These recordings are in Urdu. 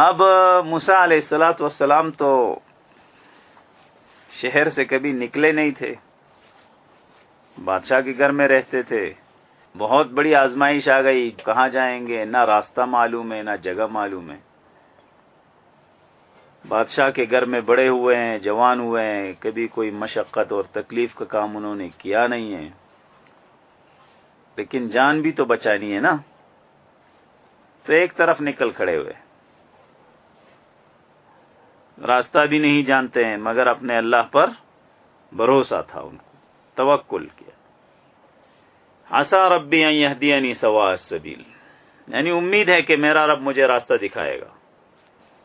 اب مسا علیہ السلاۃ والسلام تو شہر سے کبھی نکلے نہیں تھے۔ بادشاہ کے گھر میں رہتے تھے۔ بہت بڑی آزمائش آ گئی۔ کہاں جائیں گے؟ نہ راستہ معلوم ہے، نہ جگہ معلوم ہے۔ بادشاہ کے گھر میں بڑے ہوئے ہیں، جوان ہوئے ہیں۔ کبھی کوئی مشقت اور تکلیف کا کام انہوں نے کیا نہیں ہے۔ لیکن جان بھی تو بچانی ہے نا۔ تو ایک طرف نکل کھڑے ہوئے۔ راستہ بھی نہیں جانتے ہیں، مگر اپنے اللہ پر بھروسہ تھا ان کو، توکل کیا۔ آسا ربی یہدینی سوا سبیل یعنی امید ہے کہ میرا رب مجھے راستہ دکھائے گا۔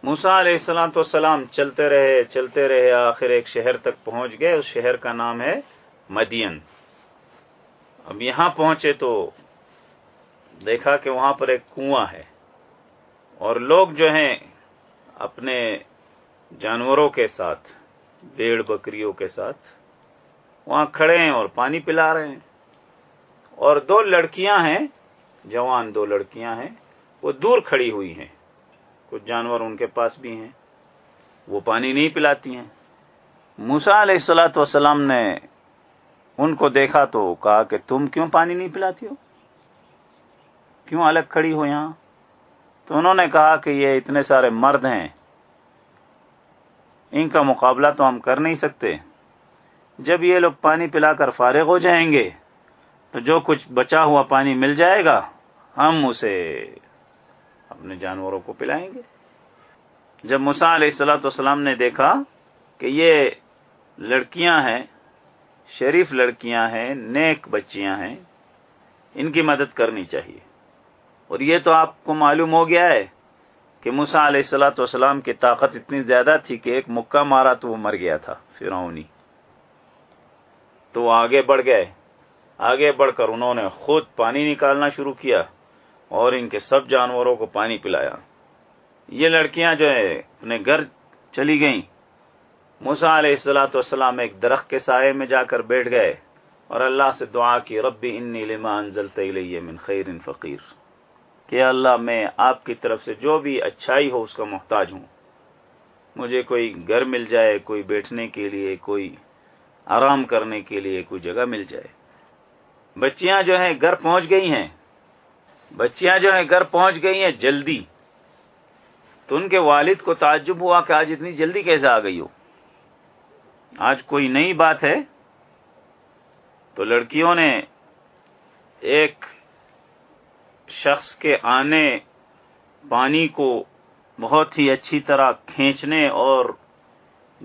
موسا علیہ السلام تو سلام، چلتے رہے چلتے رہے، آخر ایک شہر تک پہنچ گئے، اس شہر کا نام ہے مدین۔ اب یہاں پہنچے تو دیکھا کہ وہاں پر ایک کنواں ہے۔ اور لوگ جو ہیں، اپنے جانوروں کے ساتھ بیڑ بکریوں کے ساتھ، وہاں کھڑے ہیں اور پانی پلا رہے ہیں۔ اور دو لڑکیاں ہیں، جوان دو لڑکیاں ہیں، وہ دور کھڑی ہوئی ہیں۔ کچھ جانور ان کے پاس بھی ہیں۔ وہ پانی نہیں پلاتی ہیں۔ موسا علیہ السلاۃ والسلام نے ان کو دیکھا تو کہا کہ تم کیوں پانی نہیں پلاتی ہو؟ کیوں الگ کھڑی ہو یہاں؟ تو انہوں نے کہا کہ یہ اتنے سارے مرد ہیں۔ ان کا مقابلہ تو ہم کر نہیں سکتے۔ جب یہ لوگ پانی پلا کر فارغ ہو جائیں گے، تو جو کچھ بچا ہوا پانی مل جائے گا، ہم اسے اپنے جانوروں کو پلائیں گے۔ جب مسا علیہ السلاۃ والسلام نے دیکھا کہ یہ لڑکیاں ہیں، شریف لڑکیاں ہیں، نیک بچیاں ہیں، ان کی مدد کرنی چاہیے۔ اور یہ تو آپ کو معلوم ہو گیا ہے کہ مسا علیہ السلاۃ والسلام کی طاقت اتنی زیادہ تھی کہ ایک مکہ مارا تو وہ مر گیا تھا فرونی تو وہ آگے بڑھ گئے۔ آگے بڑھ کر انہوں نے خود پانی نکالنا شروع کیا اور ان کے سب جانوروں کو پانی پلایا۔ یہ لڑکیاں جو ہے اپنے گھر چلی گئیں۔ موسا علیہ السلاۃ والسلام ایک درخت کے سائے میں جا کر بیٹھ گئے اور اللہ سے دعا کی، ربی انی لما انزلت الیہ من خیر فقیر. کہ اللہ میں آپ کی طرف سے جو بھی اچھائی ہو اس کا محتاج ہوں۔ مجھے کوئی گھر مل جائے، کوئی بیٹھنے کے لیے، کوئی آرام کرنے کے لیے کوئی جگہ مل جائے۔ بچیاں جو ہیں، گھر پہنچ گئی ہیں۔ بچیاں جو ہیں، گھر پہنچ گئی ہیں جلدی۔ تو ان کے والد کو تعجب ہوا کہ آج اتنی جلدی کیسے آ گئی ہو؟ آج کوئی نئی بات ہے؟ تو لڑکیوں نے ایک شخص کے آنے پانی کو بہت ہی اچھی طرح کھینچنے اور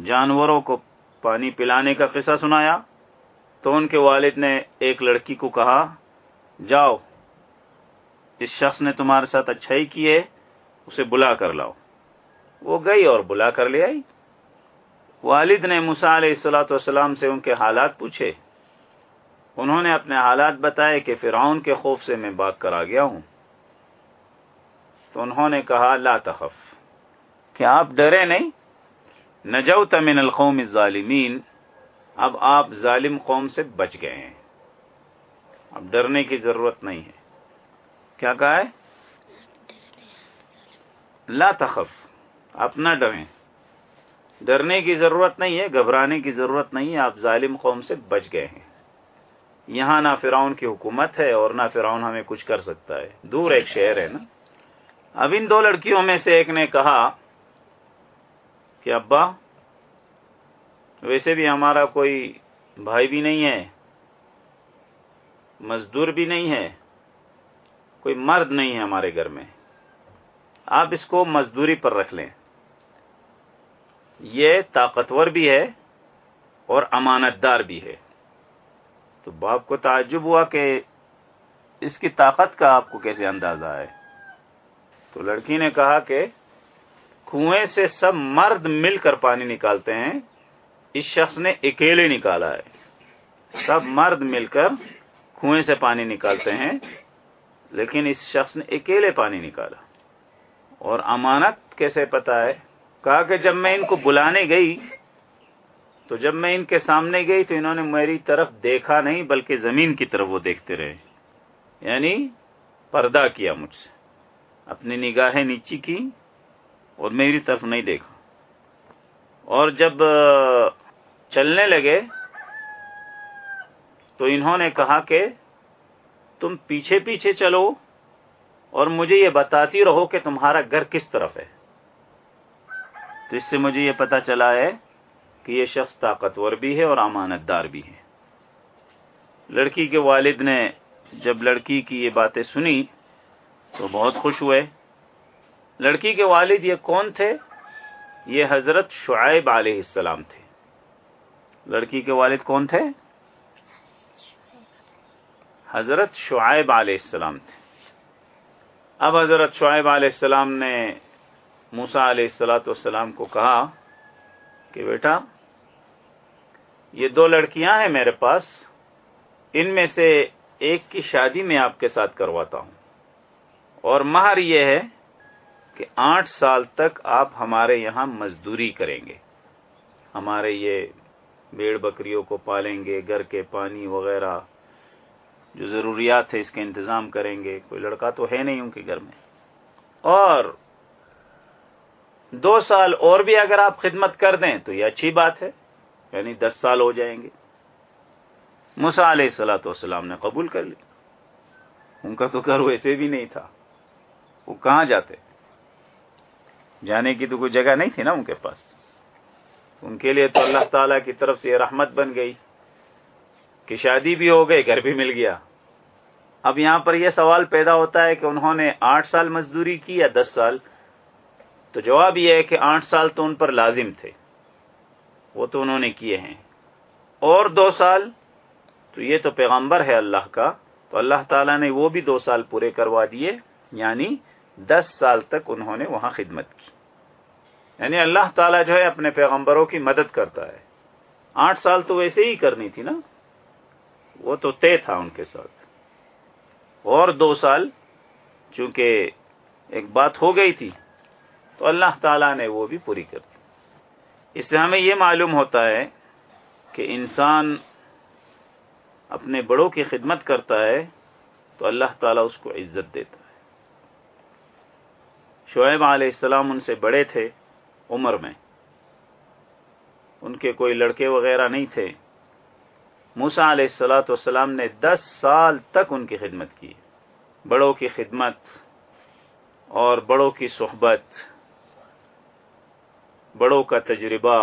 جانوروں کو پانی پلانے کا قصہ سنایا تو ان کے والد نے ایک لڑکی کو کہا، جاؤ، اس شخص نے تمہارے ساتھ اچھائی کی ہے، اسے بلا کر لاؤ۔ وہ گئی اور بلا کر لے آئی۔ والد نے مسا علیہ السلاۃ والسلام سے ان کے حالات پوچھے۔ انہوں نے اپنے حالات بتائے کہ فرعون کے خوف سے میں باغ کر آ گیا ہوں۔ تو انہوں نے کہا، لا تخف۔ کہ آپ ڈرے نہیں؟ نجوت من القوم الظالمین۔ اب آپ ظالم قوم سے بچ گئے ہیں۔ اب ڈرنے کی ضرورت نہیں ہے۔ کیا کہا ہے؟ لا تخف۔ آپ نہ ڈریں۔ ڈرنے کی ضرورت نہیں ہے، گھبرانے کی ضرورت نہیں ہے، آپ ظالم قوم سے بچ گئے ہیں۔ یہاں نہ فراؤن کی حکومت ہے اور نہ فراؤن ہمیں کچھ کر سکتا ہے۔ دور ایک شہر ہے نا۔ اب ان دو لڑکیوں میں سے ایک نے کہا کہ ابا، ویسے بھی ہمارا کوئی بھائی بھی نہیں ہے، مزدور بھی نہیں ہے، کوئی مرد نہیں ہے ہمارے گھر میں۔ آپ اس کو مزدوری پر رکھ لیں۔ یہ طاقتور بھی ہے اور امانت دار بھی ہے۔ تو باپ کو تعجب ہوا کہ اس کی طاقت کا آپ کو کیسے اندازہ ہے؟ تو لڑکی نے کہا کہ کنویں سے سب مرد مل کر پانی نکالتے ہیں۔ اس شخص نے اکیلے نکالا ہے۔ سب مرد مل کر کنویں سے پانی نکالتے ہیں، لیکن اس شخص نے اکیلے پانی نکالا۔ اور امانت کیسے پتا ہے؟ کہا کہ جب میں ان کو بلانے گئی تو جب میں ان کے سامنے گئی تو انہوں نے میری طرف دیکھا نہیں، بلکہ زمین کی طرف وہ دیکھتے رہے۔ یعنی پردہ کیا مجھ سے۔ اپنی نگاہیں نیچی کی اور میری طرف نہیں دیکھا۔ اور جب چلنے لگے تو انہوں نے کہا کہ تم پیچھے پیچھے چلو اور مجھے یہ بتاتی رہو کہ تمہارا گھر کس طرف ہے۔ تو اس سے مجھے یہ پتا چلا ہے کہ یہ شخص طاقتور بھی ہے اور امانت دار بھی ہے۔ لڑکی کے والد نے جب لڑکی کی یہ باتیں سنی تو بہت خوش ہوئے۔ لڑکی کے والد یہ کون تھے؟ یہ حضرت شعیب علیہ السلام تھے۔ لڑکی کے والد کون تھے؟ حضرت شعیب علیہ السلام تھے۔ اب حضرت شعیب علیہ السلام نے موسا علیہ السلاۃ والسلام کو کہا کہ بیٹا یہ دو لڑکیاں ہیں میرے پاس، ان میں سے ایک کی شادی میں آپ کے ساتھ کرواتا ہوں۔ اور مہر یہ ہے کہ آٹھ سال تک آپ ہمارے یہاں مزدوری کریں گے۔ ہمارے یہ بیڑ بکریوں کو پالیں گے، گھر کے پانی وغیرہ جو ضروریات ہے اس کے انتظام کریں گے۔ کوئی لڑکا تو ہے نہیں ان کے گھر میں۔ اور دو سال اور بھی اگر آپ خدمت کر دیں تو یہ اچھی بات ہے۔ یعنی دس سال ہو جائیں گے۔ مسا علیہ السلاۃ والسلام نے قبول کر لی ان کا تو گھر ویسے بھی نہیں تھا۔ وہ کہاں جاتے؟ جانے کی تو کوئی جگہ نہیں تھی نا ان کے پاس۔ ان کے لیے تو اللہ تعالی کی طرف سے یہ رحمت بن گئی۔ کہ شادی بھی ہو گئی، گھر بھی مل گیا۔ اب یہاں پر یہ سوال پیدا ہوتا ہے کہ انہوں نے آٹھ سال مزدوری کی یا دس سال؟ تو جواب یہ ہے کہ آٹھ سال تو ان پر لازم تھے۔ وہ تو انہوں نے کیے ہیں۔ اور دو سال، تو یہ تو پیغمبر ہے اللہ کا، تو اللہ تعالیٰ نے وہ بھی دو سال پورے کروا دیے یعنی دس سال تک انہوں نے وہاں خدمت کی۔ یعنی اللہ تعالیٰ جو ہے اپنے پیغمبروں کی مدد کرتا ہے۔ آٹھ سال تو ویسے ہی کرنی تھی نا؟ وہ تو طے تھا ان کے ساتھ۔ اور دو سال، چونکہ ایک بات ہو گئی تھی، تو اللہ تعالیٰ نے وہ بھی پوری کر دی۔ اس سے ہمیں یہ معلوم ہوتا ہے کہ انسان اپنے بڑوں کی خدمت کرتا ہے تو اللہ تعالیٰ اس کو عزت دیتا ہے۔ شعیب علیہ السلام ان سے بڑے تھے عمر میں۔ ان کے کوئی لڑکے وغیرہ نہیں تھے۔ موسا علیہ السلاۃ والسلام نے دس سال تک ان کی خدمت کی۔ بڑوں کی خدمت اور بڑوں کی صحبت۔ بڑوں کا تجربہ،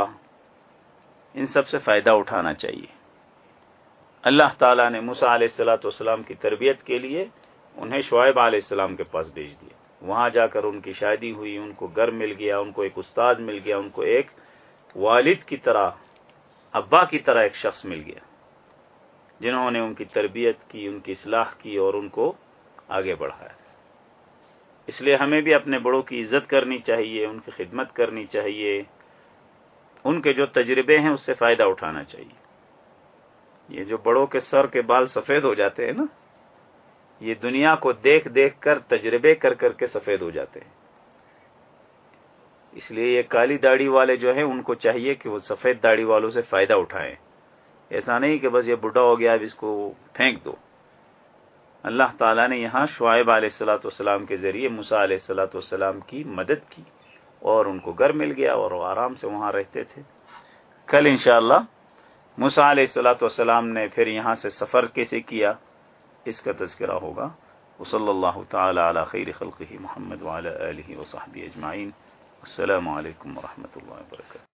ان سب سے فائدہ اٹھانا چاہیے۔ اللہ تعالیٰ نے موسا علیہ السلاۃ والسلام کی تربیت کے لیے انہیں شعیب علیہ السلام کے پاس بھیج دیا۔ وہاں جا کر ان کی شادی ہوئی، ان کو گھر مل گیا، ان کو ایک استاد مل گیا، ان کو ایک والد کی طرح، ابا کی طرح ایک شخص مل گیا، جنہوں نے ان کی تربیت کی، ان کی اصلاح کی اور ان کو آگے بڑھایا۔ اس لیے ہمیں بھی اپنے بڑوں کی عزت کرنی چاہیے، ان کی خدمت کرنی چاہیے۔ ان کے جو تجربے ہیں، اس سے فائدہ اٹھانا چاہیے۔ یہ جو بڑوں کے سر کے بال سفید ہو جاتے ہیں نا، یہ دنیا کو دیکھ دیکھ کر، تجربے کر کر کے سفید ہو جاتے ہیں۔ اس لیے یہ کالی داڑھی والے جو ہیں، ان کو چاہیے کہ وہ سفید داڑھی والوں سے فائدہ اٹھائیں۔ ایسا نہیں کہ بس یہ بڈھا ہو گیا، اب اس کو پھینک دو۔ اللہ تعالیٰ نے یہاں شعیب علیہ السلاۃ والسلام کے ذریعے مسا علیہ السلاۃ والسلام کی مدد کی اور ان کو گھر مل گیا اور وہ آرام سے وہاں رہتے تھے۔ کل انشاءاللہ مسا علیہ السلاۃ والسلام نے پھر یہاں سے سفر کیسے کیا اس کا تذکرہ ہوگا۔ وصلی اللہ تعالی علی خیر خلقہ محمد وعلی آلہ وصحبہ اجمعین۔ السلام علیکم ورحمۃ اللہ وبرکاتہ۔